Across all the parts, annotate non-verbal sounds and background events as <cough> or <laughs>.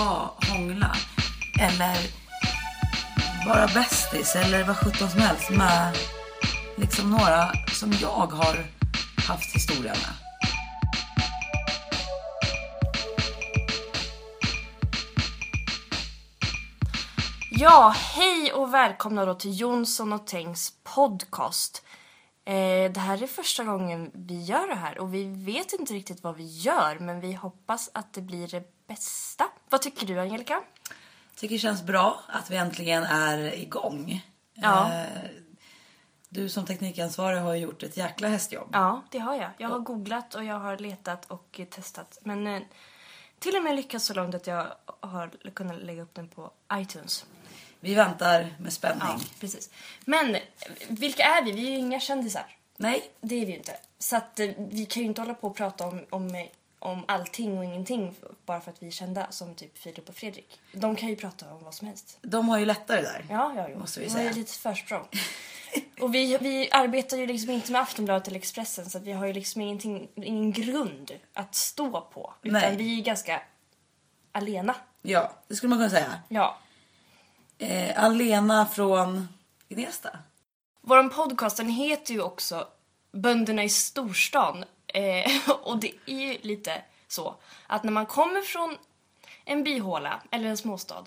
ska hångla eller vara bästis eller vad sjutton som helst med liksom några som jag har haft historia med. Ja, hej och välkomna då till Jonsson och Tengs podcast. Eh, det här är första gången vi gör det här och vi vet inte riktigt vad vi gör men vi hoppas att det blir det bästa. Vad tycker du Angelica? Tycker det känns bra att vi äntligen är igång. Ja. Eh, Du som teknikansvarig har gjort ett jäkla hästjobb. Ja, det har jag. Jag har googlat och jag har letat och testat. Men eh, till och med lyckats så långt att jag har kunnat lägga upp den på iTunes. Vi väntar med spänning. Ja, precis. Men vilka är vi? Vi är ju inga kändisar. Nej, Det är vi ju inte. Så att eh, vi kan ju inte hålla på och prata om, om, om allting och ingenting bara för att vi är kända som typ Filip och Fredrik. De kan ju prata om vad som helst. de har ju lättare där. Ja, ja, jo. Måste vi De har ju lite försprång. <laughs> och vi, vi arbetar ju liksom inte med Aftonbladet eller Expressen så vi har ju liksom ingenting, ingen grund att stå på. Utan Nej. vi är ju ganska alena. Ja, det skulle man kunna säga. Ja. Eh, Alena från Gnesta. Vår podcast den heter ju också Bönderna i storstan. Eh, <laughs> och det är ju lite så att när man kommer från en byhåla eller en småstad,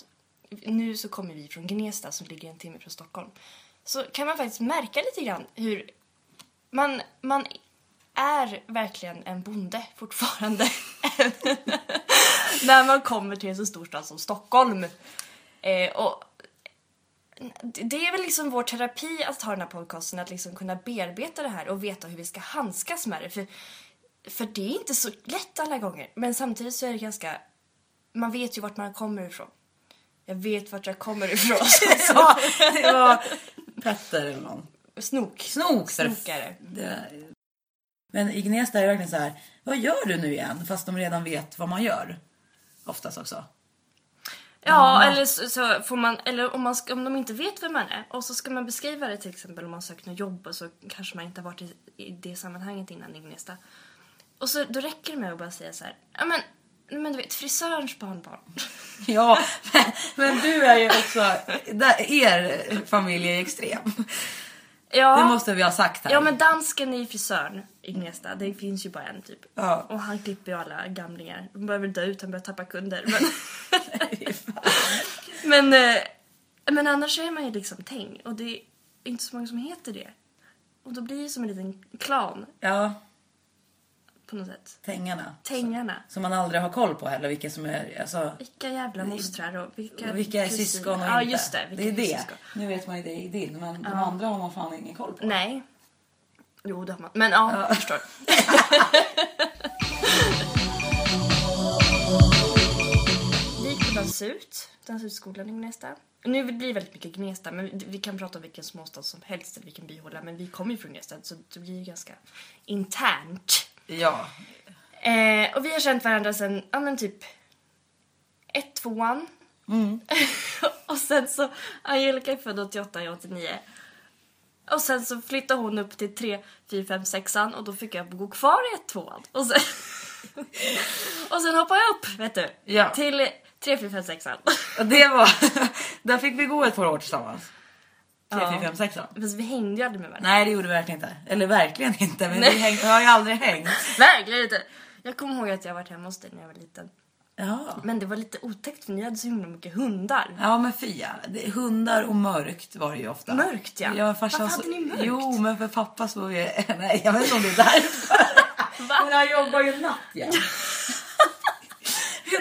nu så kommer vi från Gnesta som ligger en timme från Stockholm, så kan man faktiskt märka lite grann hur man, man är verkligen en bonde fortfarande. <laughs> när man kommer till en så stor stad som Stockholm. Eh, och det är väl liksom vår terapi att ha den här podcasten, att liksom kunna bearbeta det här och veta hur vi ska handskas med det. För, för det är inte så lätt alla gånger, men samtidigt så är det ganska... Man vet ju vart man kommer ifrån. Jag vet vart jag kommer ifrån. <laughs> ja, det var Petter eller någon. Snok. Snok. Snokare. Det, men i Gnesta är det verkligen så här. Vad gör du nu igen? Fast de redan vet vad man gör. Oftast också. Ja, eller så, så får man, eller om, man ska, om de inte vet vem man är och så ska man beskriva det till exempel om man söker något jobb och så kanske man inte har varit i, i det sammanhanget innan i Gnesta. Och så då räcker det med att bara säga så här, ja men, men du vet frisörens barnbarn. <laughs> Ja, men, men du är ju också... Där, er familj är extrem. Ja, Det måste vi ha sagt här. ja men dansken är frisören i Gnesta, det finns ju bara en typ. Ja. Och han klipper ju alla gamlingar. De börjar väl dö ut, han börjar tappa kunder. <laughs> Men, men, eh, men annars är man ju liksom Teng och det är inte så många som heter det. Och då blir det som en liten klan Ja, på något sätt. tängarna. Tängarna. Som man aldrig har koll på heller, vilka som är... Alltså, Vilka jävla mostrar och vilka vilka är kusiner. syskon och Ja, inte. just det. Det är det. syskon. Nu vet man ju det i din, men de andra har man fan ingen koll på. Nej. Jo, det har man. Men ja, jag förstår. <laughs> Gick Dans ut, Dansutskolan i Gnesta. Nu blir det väldigt mycket Gnesta, men vi- kan prata om vilken småstad som helst eller vilken byhåla, men vi kommer ju från Gnesta så det blir ju ganska internt. Ja. Eh, och vi har känt varandra sen, ja men typ ett, tvåan. <laughs> och sen så, Angelica är född 88, jag 89. Och sen så flyttade hon upp till 3, 4, 5, 6 och då fick jag gå kvar i ett, tvåan. Och sen, <laughs> och sen hoppade jag upp, vet du. Ja. Till 3, 4, 5, 6 Och det var... <laughs> Där fick vi gå ett par år tillsammans. 3, Ja. 4, 5, 6 då. Fast vi hängde ju aldrig med varandra. Nej, det gjorde vi verkligen inte. Eller verkligen inte, men Nej. vi, häng, vi har ju aldrig hängt. <laughs> Verkligen inte. Jag kommer ihåg att jag varit hemma hos dig när jag var liten. Ja. Men det var lite otäckt för ni hade så himla mycket hundar. Ja men Fia, hundar och mörkt var det ju ofta. Mörkt, ja. ja Varför så- hade ni mörkt? Jo men för pappa så vi... <laughs> Nej jag vet inte om det är därför. <laughs> Men han jobbar ju natt ja.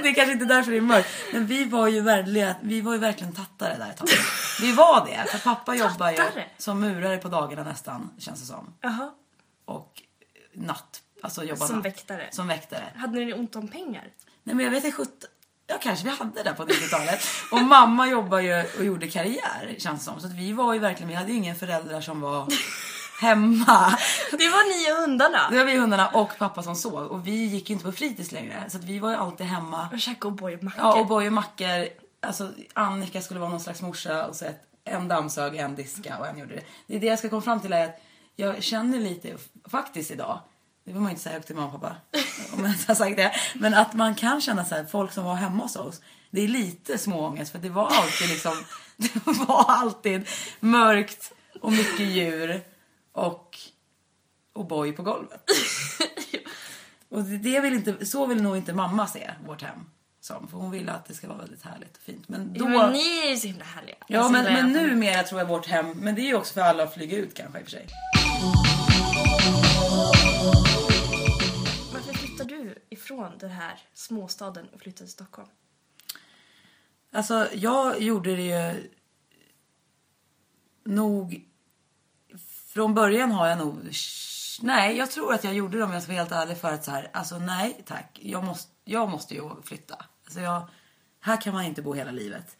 Det är kanske inte därför det är mörkt. Men vi var ju verkligen, vi var ju verkligen tattare där ett tag. Vi var det. För pappa jobbar ju Tattare? som murare på dagarna nästan känns det som. Jaha. Och natt. Alltså jobbar Som natt. väktare. Som väktare. Hade ni ont om pengar? Nej men jag vet inte, 17... Ja kanske vi hade det på 90-talet. Och mamma jobbar ju och gjorde karriär känns det som. Så att vi var ju verkligen, vi hade ju ingen föräldrar som var hemma. <laughs> Det var ni och hundarna. Det var vi hundarna och pappa som sov. Och vi gick ju inte på fritids längre. Så att vi var ju alltid hemma. Och käkade O'boy och mackor. Ja och Boy och mackor. Alltså Annika skulle vara någon slags morsa och så ett, en dammsög, en diska och en gjorde det. Det är det jag ska komma fram till är att jag känner lite faktiskt idag. Det vill man inte säga högt till mamma och pappa. Om jag har sagt det. Men att man kan känna så här, folk som var hemma hos oss. det är lite småångest för det var alltid liksom, <laughs> det var alltid mörkt och mycket djur och och boy på golvet. <laughs> och det, vill inte, så vill nog inte mamma se vårt hem som. För hon vill att det ska vara väldigt härligt och fint. Men då... Jo, men ni är ju så himla härliga. Ja, men, men numera tror jag vårt hem, men det är ju också för alla att flyga ut kanske i och för sig. Varför flyttar du ifrån den här småstaden och flyttar till Stockholm? Alltså, jag gjorde det ju nog... Från början har jag nog... Nej, jag tror att jag gjorde det om jag ska vara helt ärlig för att så här, alltså nej tack. Jag måste, jag måste ju flytta. Alltså jag, här kan man inte bo hela livet.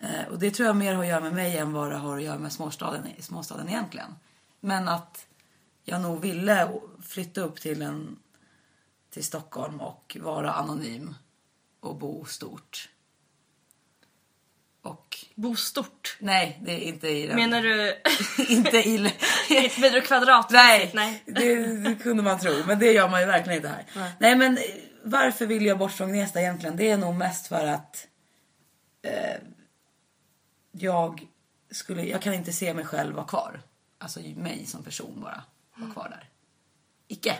Eh, och det tror jag mer har att göra med mig än vad det har att göra med småstaden, småstaden egentligen. Men att jag nog ville flytta upp till, en, till Stockholm och vara anonym och bo stort. Och Bo stort. nej, det är inte i den. Menar du... <laughs> inte i... <laughs> Menar du kvadrat? nej, Nej. Det, det kunde man tro, men det gör man ju verkligen inte här. Nej. Nej, men eh, varför vill jag bort från Gnesta egentligen? Det är nog mest för att eh, jag skulle, jag kan inte se mig själv vara kvar. Alltså mig som person bara vara kvar där. Icke.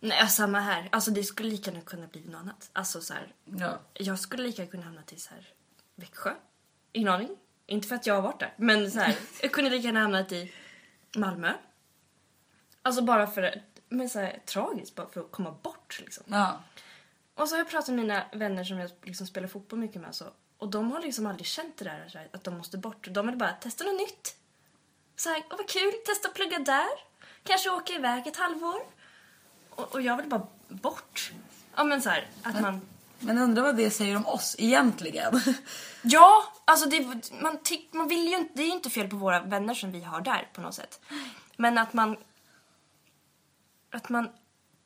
Nej, samma här. Alltså det skulle lika gärna kunna bli något annat. Alltså så här, Ja. jag skulle lika gärna kunna hamna till så här Växjö. Ingen aning. Inte för att jag har varit där. Men så här, jag kunde lika gärna hamnat i Malmö. Alltså bara för men så här, tragiskt, bara för att komma bort liksom. ja. Och så har jag pratat med mina vänner som jag liksom spelar fotboll mycket med så, och de har liksom aldrig känt det där så här, att de måste bort. De vill bara testa något nytt. Så här, åh vad kul, testa att plugga där. Kanske åka iväg ett halvår. Och, och jag vill bara bort. Ja men så här, att man... Men undrar vad det säger om oss egentligen. <laughs> Ja, alltså det, man, tyck, man vill ju inte, det är ju inte fel på våra vänner som vi har där på något sätt. Men att man, att man,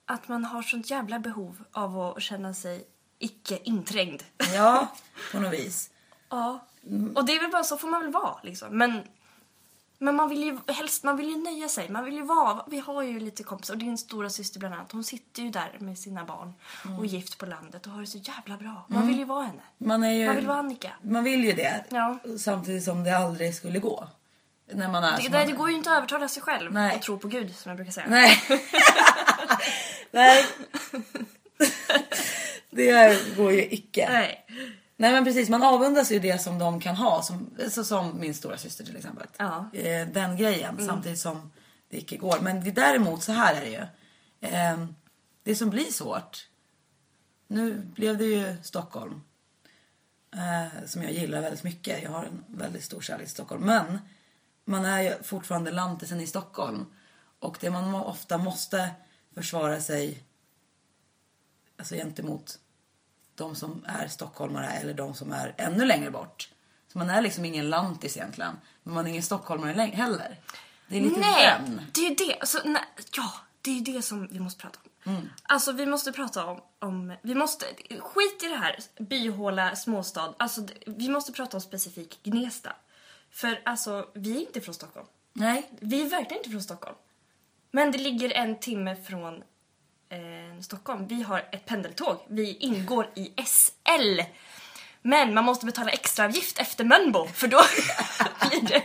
att man har sånt jävla behov av att känna sig icke inträngd. ja, på något vis. <laughs> Ja. Och det är väl bara så får man väl vara liksom. Men, men man vill ju helst, man vill ju nöja sig. Man vill ju vara, vi har ju lite kompisar och din stora syster bland annat. Hon sitter ju där med sina barn och är gift på landet och har det så jävla bra. Man vill ju vara henne. Man, är ju, Man vill vara Annika. man vill ju det. Ja. Samtidigt som det aldrig skulle gå. När man är Det, det, man det går ju inte att övertala sig själv Nej. och tro på Gud som jag brukar säga. Nej. <laughs> Nej. det går ju icke. Nej. Nej men precis, man avundas ju det som de kan ha. Som, så som min stora syster till exempel. Ja. Eh, den grejen samtidigt som det icke går. Men det, däremot så här är det ju. Eh, det som blir svårt. Nu blev det ju Stockholm. Eh, som jag gillar väldigt mycket. Jag har en väldigt stor kärlek till Stockholm. Men man är ju fortfarande lantisen i Stockholm. Och det man ofta måste försvara sig alltså gentemot de som är stockholmare eller de som är ännu längre bort. Så man är liksom ingen lantis egentligen. Men man är ingen stockholmare heller. Det är lite Nej, den. det är ju det. Alltså, nej, ja, det är ju det som vi måste prata om. Mm. Alltså vi måste prata om, om, vi måste, skit i det här byhåla, småstad. Alltså vi måste prata om specifikt Gnesta. För alltså, vi är inte från Stockholm. Nej. Vi är verkligen inte från Stockholm. Men det ligger en timme från eh, Stockholm. Vi har ett pendeltåg. Vi ingår i SL. Men man måste betala extraavgift efter Mölnbo för då <laughs> blir det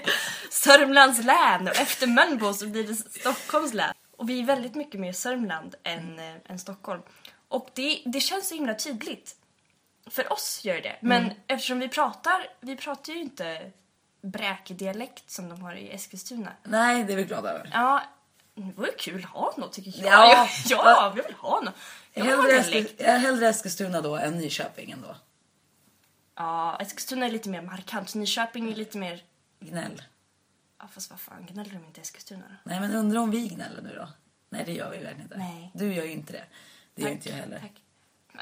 Sörmlands län och efter Mölnbo så blir det Stockholms län. Och vi är väldigt mycket mer Sörmland än, eh, än Stockholm. Och det, det känns så himla tydligt. För oss gör det. Men eftersom vi pratar, vi pratar ju inte bräkdialekt som de har i Eskilstuna. Nej, det är vi glada över. Ja, det vore kul att ha något tycker jag. Ja. Ja, ja vi vill ha något. Jag vill Hellre. Eskil- Eskilstuna då än Nyköping ändå. Ja, Eskilstuna är lite mer markant. Nyköping är lite mer... Gnäll. Ja, fast vad fan, gnäller de inte Eskilstuna då? Nej men undrar om vi gnäller nu då? Nej det gör vi verkligen inte. Nej. Du gör ju inte det. Det gör inte jag heller. Tack.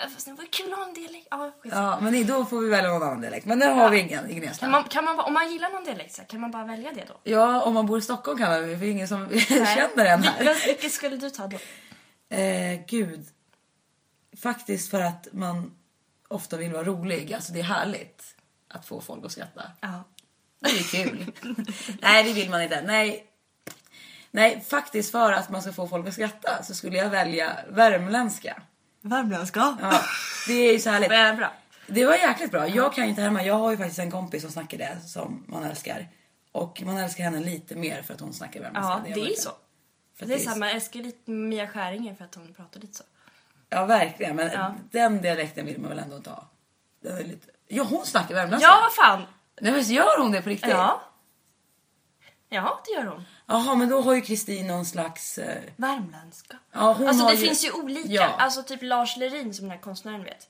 Men fast det vore kul att ha en dialekt. Ja. Ja men då får vi välja någon annan dialekt. Men nu har vi ingen i Gnesta. Kan man, kan man, bara- om man gillar någon dialekt, så kan man bara välja det då? Ja om man bor i Stockholm kan man för ingen som <laughs> känner en här. Vil- Vilket skulle du ta då? Eh, gud. Faktiskt för att man ofta vill vara rolig. Alltså det är härligt att få folk att skratta. Ja. Det är kul. <laughs> Nej, det vill man inte. Nej. Nej, faktiskt för att man ska få folk att skratta så skulle jag välja värmländska. Värmländska? Ja, det är så härligt. Är bra? Det var jäkligt bra. Jag kan ju inte härma. Jag har ju faktiskt en kompis som snackar det som man älskar. Och man älskar henne lite mer för att hon snackar värmländska. Ja, det är ju så. För Det är samma, jag älskar lite Mia Skäringer för att hon pratar lite så. Ja, verkligen. Men Ja. den dialekten vill man väl ändå inte ha. Den är lite... Ja, hon snackar värmländska. Ja, vad fan! Nej, men gör hon det på riktigt? Ja. Ja, det gör hon. Jaha, men då har ju Kristin någon slags... Eh... Värmländska. Ja, hon Alltså har det ju... finns ju olika. Ja. Mm. Alltså typ Lars Lerin som den här konstnären vet.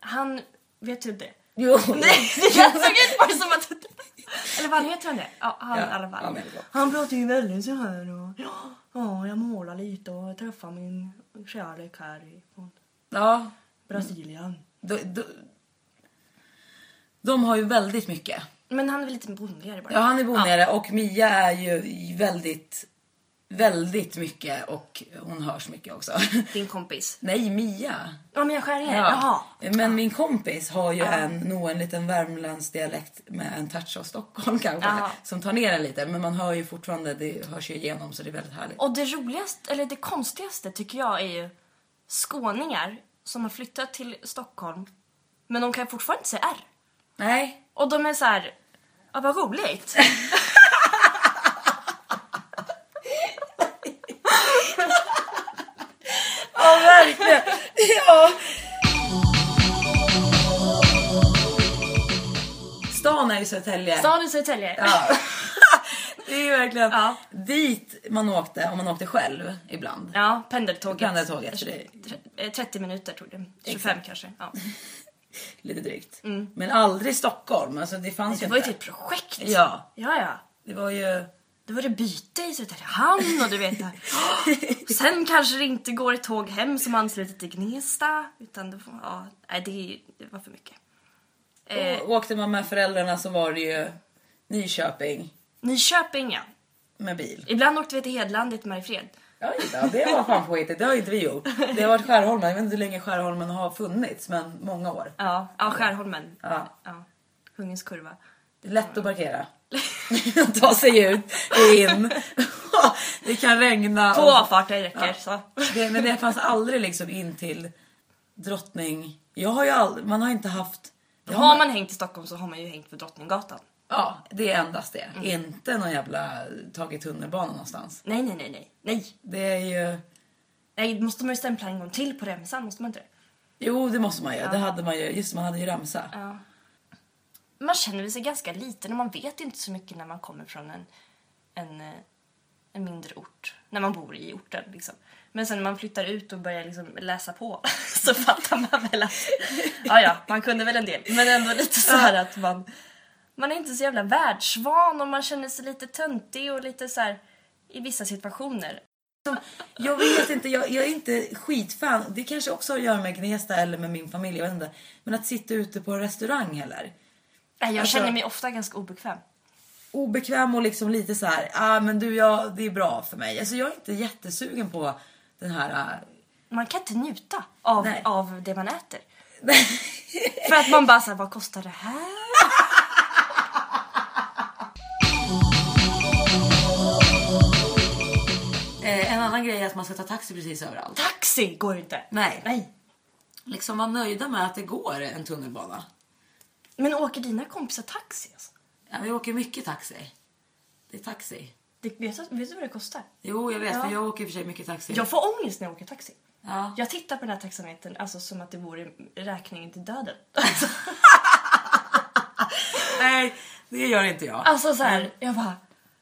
Han, vet du <laughs> det? Jo. Nej, jag såg ut bara som att... Eller vad heter han det? Ja, han Ja, i alla fall. han det. Pratar ju väldigt så här och... Ja, jag målar lite och jag träffar min kärlek här i Ja, Brasilien. de, de, de har ju väldigt mycket. Men han är väl lite bondigare bara. Ja, han är bonigare och Mia är ju väldigt, väldigt mycket och hon hörs mycket också. <laughs> Din kompis. Nej, Mia. Ja, Mia Skäringer. Jaha. Men min kompis har ju en, nog en liten värmländsk dialekt med en touch av Stockholm <laughs> kanske. Jaha. Som tar ner den lite. Men man hör ju fortfarande, det hörs ju igenom så det är väldigt härligt. Och det roligaste, eller det konstigaste tycker jag är ju skåningar som har flyttat till Stockholm men de kan fortfarande inte säga R. Nej, Och de är så här, ja vad roligt. <laughs> ja verkligen. ja. Stan är ju Södertälje. Stan i Södertälje. Ja. <laughs> Det är ju verkligen Ja. dit man åkte om man åkte själv ibland. Ja, pendeltåget. Pendeltåget, så det- Tre- eh, 30 minuter tog det. 25 kanske. Ja. <laughs> Lite drygt. Men aldrig Stockholm. Alltså det fanns Mm. Det ju var ju inte. ett projekt. Ja, Ja, ja. det var ju... Då var det byte i Söderhamn och du vet det. <laughs> Sen kanske det inte går ett tåg hem som ansluter till Gnesta. Utan det, ja, nej, det, det var för mycket. Eh, Och åkte man med föräldrarna så var det ju Nyköping Nyköping ja. med bil. Ibland åkte vi till Hedlandet i Mariefred. Oj då, det var fan påhittigt. Det har inte vi gjort. Det har varit Skärholmen. Jag vet inte hur länge Skärholmen har funnits, men många år. Ja, ja Skärholmen. Ja. Ja. Kungens kurva. Lätt att parkera. <laughs> Ta sig ut, in. <laughs> det kan regna. Två och- avfarter räcker. Så. Det, men det fanns aldrig liksom in till drottning... Jag har ju aldrig, man har inte haft... det Har man hängt i Stockholm så har man ju hängt på Drottninggatan. Ja, det är endast det. Mm. Inte någon jävla tagit tunnelbana någonstans. Nej, nej, nej, nej. Nej, Det är ju... nej måste man ju stämpla en gång till på remsan, måste man inte det? Jo, det måste man ju. Det hade man ju. Just man hade ju ramsa. Ja. Man känner sig ganska liten och man vet inte så mycket när man kommer från en, en, eh, en mindre ort. När man bor i orten liksom. Men sen när man flyttar ut och börjar liksom läsa på <laughs> så fattar man väl att <laughs> ja, ja, man kunde väl en del. Men ändå lite så här att man, man är inte så jävla världsvan och man känner sig lite töntig och lite så här i vissa situationer. Jag vet inte, jag, jag är inte skitfan. Det kanske också har att göra med Gnesta eller med min familj. Jag vet inte. Men att sitta ute på en restaurang heller. Jag Alltså- känner mig ofta ganska obekväm. Obekväm och liksom lite så här. Ah, men du, ja, det är bra för mig. Alltså, jag är inte jättesugen på den här... ah, Man kan inte njuta av, Nej. av det man äter. För att man bara såhär, vad kostar det här? <laughs> annan grej är att man ska ta taxi precis överallt. Taxi går inte. Nej. Nej. Liksom vara nöjda med att det går en tunnelbana. Men åker dina kompisar taxi? Alltså? Ja, vi åker mycket taxi. Det är taxi. Det, vet, du, vet du vad det kostar? Jo, jag vet, Ja. för jag åker i och för sig mycket taxi. Jag får ångest när jag åker taxi. Ja. Jag tittar på den här taxametern alltså som att det vore räkningen till döden. <laughs> <laughs> Nej, det gör inte jag. Alltså så här, jag bara,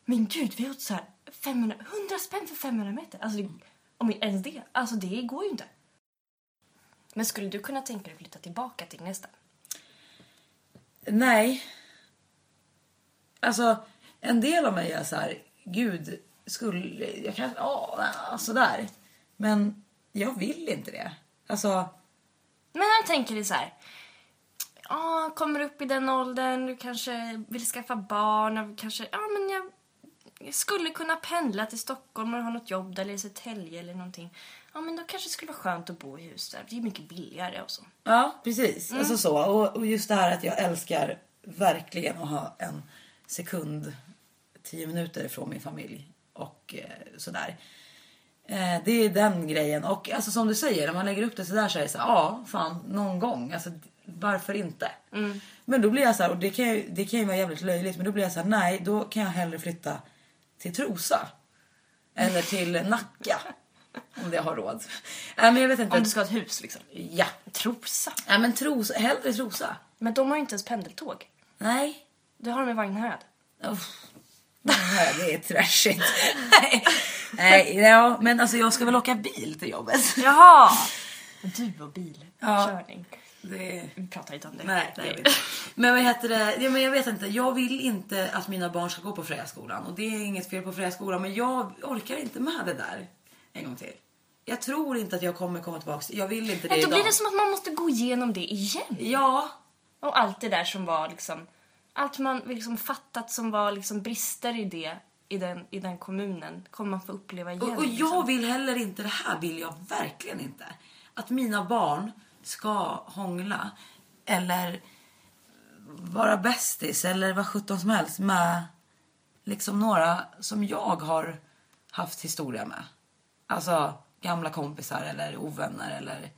men gud vi åkt så här 500, 100 spänn för 500 meter. Alltså det, om ens det. Alltså det går ju inte. Men skulle du kunna tänka dig att flytta tillbaka till Gnesta? Nej. Alltså, en del av mig är så här, gud, skulle, jag kan, ja, sådär. Men jag vill inte det. Alltså, Men jag tänker dig så här. Ja, kommer upp i den åldern, du kanske vill skaffa barn, och kanske, ja men jag, jag skulle kunna pendla till Stockholm och ha något jobb där, eller i Södertälje eller någonting. Ja men då kanske det skulle vara skönt att bo i hus där, det är mycket billigare och så. ja, precis. Alltså så. Och, och just det här att jag älskar verkligen att ha en sekund, tio minuter från min familj. Och eh, sådär. Eh, det är den grejen. Och alltså som du säger, när man lägger upp det sådär så är det så här, ja, fan, någon gång. Alltså, varför inte? Men då blir jag så här, och det kan, ju, det kan ju vara jävligt löjligt, men då blir jag så här, nej då kan jag hellre flytta till Trosa. Eller till Nacka. om jag har råd. Nej men jag vet inte. Om du ska ha ett hus liksom. Ja. Trosa. Nej men Trosa, hellre Trosa. Men de har ju inte ens pendeltåg. Nej. Det har de i Vagnhärad. Nej, det är trashigt. Nej. Nej, ja, men alltså jag ska väl åka bil till jobbet. Jaha! Du och bilkörning. Det... Vi pratar inte om det. Nej, det inte. Men vad heter det? Ja, men jag vet inte. Jag vill inte att mina barn ska gå på Frejaskolan. Och det är inget fel på Frejaskolan. Men jag orkar inte med det där en gång till. Jag tror inte att jag kommer komma tillbaka. Jag vill inte det Men då idag. blir det som att man måste gå igenom det igen. Ja, Och allt det där som var liksom... Allt man liksom fattat som var liksom brister i det, i den, i den kommunen, kommer man få uppleva igen. och, och liksom. jag vill heller inte, det här vill jag verkligen inte. Att mina barn ska hångla eller vara bästis eller vad sjutton som helst med liksom några som jag har haft historia med. Alltså gamla kompisar eller ovänner eller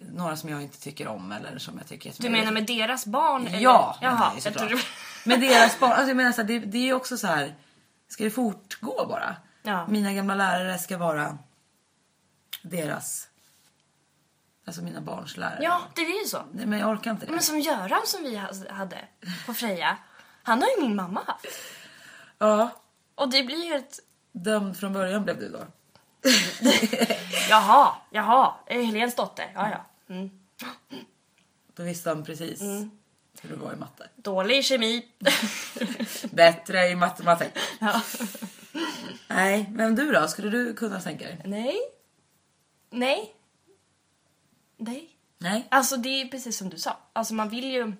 några som jag inte tycker om eller som jag tycker Du menar med deras barn? Eller? Ja, Jaha, jag. Men deras barn, alltså jag menar så här, det, det är också så här. Ska det fortgå bara? Ja. Mina gamla lärare ska vara deras, alltså mina barns lärare. Ja, det är ju så. Nej, men jag orkar inte det. Men som Göran som vi ha- hade på Freja, han har ju min mamma haft. Ja, Och det blir ju ett... dömd från början blev du då. <laughs> Jaha, jaha, är Helens dotter. Ja, ja. Mm. Då visste han precis Mm. hur det var i matte. Dålig kemi. <laughs> Bättre i matematik. ja. Nej, men du då? Skulle du kunna tänka dig? Nej. Nej. Nej. Nej? Alltså det är precis som du sa. Alltså man vill ju...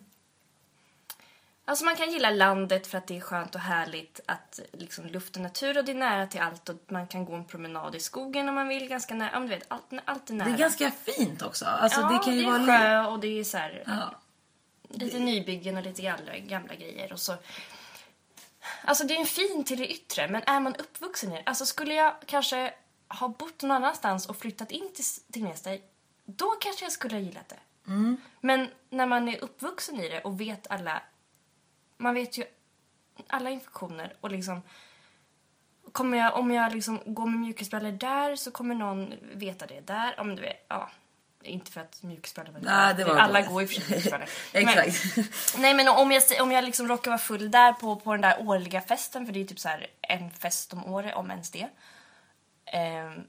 Alltså man kan gilla landet för att det är skönt och härligt att liksom luft och natur och det är nära till allt och man kan gå en promenad i skogen om man vill ganska nära. Ja, men du vet, allt, allt är nära. Det är ganska fint också. Alltså, ja, det kan ju det är vara sjö och det är så här, Ja. lite nybyggen och lite gamla, gamla grejer och så. Alltså det är en fin till det yttre men är man uppvuxen i det, alltså skulle jag kanske ha bott någon annanstans och flyttat in till, till Gnesta, då kanske jag skulle ha gillat det. Men när man är uppvuxen i det och vet alla, man vet ju alla infektioner och liksom Kommer jag, om jag liksom går med mjukisbrallor där så kommer någon veta det där. Om du vet, ja. Inte för att mjukisbrallor var Nej, det var Alla dåligt. går med mjukisbrallor. <laughs> Men- Exakt. Nej men om jag, om jag liksom råkar vara full där på, på den där årliga festen, för det är typ så här en fest om året, om ens det. Ehm,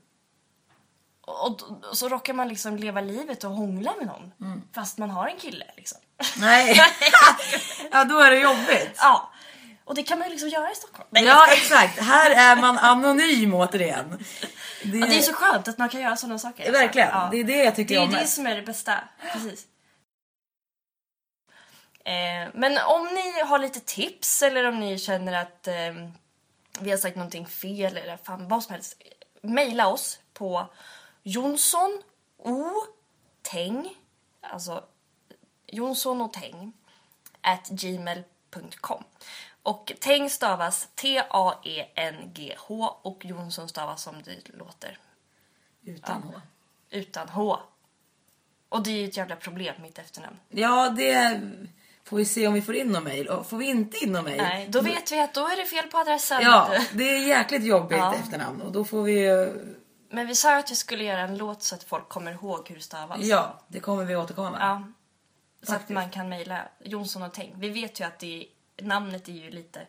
och, och så råkar man liksom leva livet och hångla med någon. Mm. Fast man har en kille liksom. Nej. <laughs> <laughs> ja, då är det jobbigt. ja. Och det kan man ju liksom göra i Stockholm. Nej, Ja, exakt. Här är man anonym återigen. Det, Ja, det är så skönt att man kan göra sådana saker. Verkligen. Ja. Det är det jag tycker Det är om det som är det bästa. Precis. Eh, men om ni har lite tips eller om ni känner att eh, vi har sagt någonting fel eller fan vad som helst. Mejla oss på Jonsson O Teng, alltså Jonsson och Teng at gmail.com. Och Teng stavas T-A-E-N-G-H och Jonsson stavas som det låter Utan H. utan H. Och det är ju ett jävla problem, mitt efternamn. Ja, det får vi se om vi får in någon mejl. Och får vi inte in någon mejl. Nej, då vet vi att då är det fel på adressen. Ja, det är jäkligt jobbigt Ja. efternamn. Och då får vi ju... Men vi sa ju att vi skulle göra en låt så att folk kommer ihåg hur det stavas. Ja, det kommer vi återkomma med. Ja. Så att Faktiskt. man kan mejla Jonsson och Teng. Vi vet ju att det är, namnet är ju lite...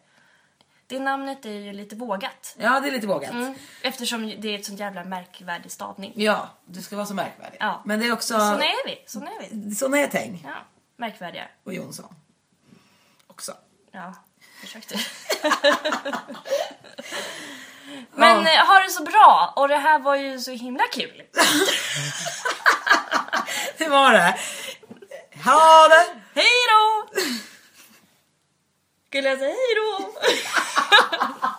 Det namnet är ju lite vågat. Ja, det är lite vågat. Mm. Eftersom det är ett sånt jävla märkvärdig stavning. Ja, du ska vara så märkvärdig. Ja. Men det är också... Såna är vi. Såna är vi. Såna är Teng. Ja, märkvärdiga. Och Jonsson. Också. Ja, försökte. <laughs> <laughs> Men eh, ha det så bra! Och det här var ju så himla kul. <laughs> Det var det. Ha det! Hej då! Skulle jag säga hej då? <laughs>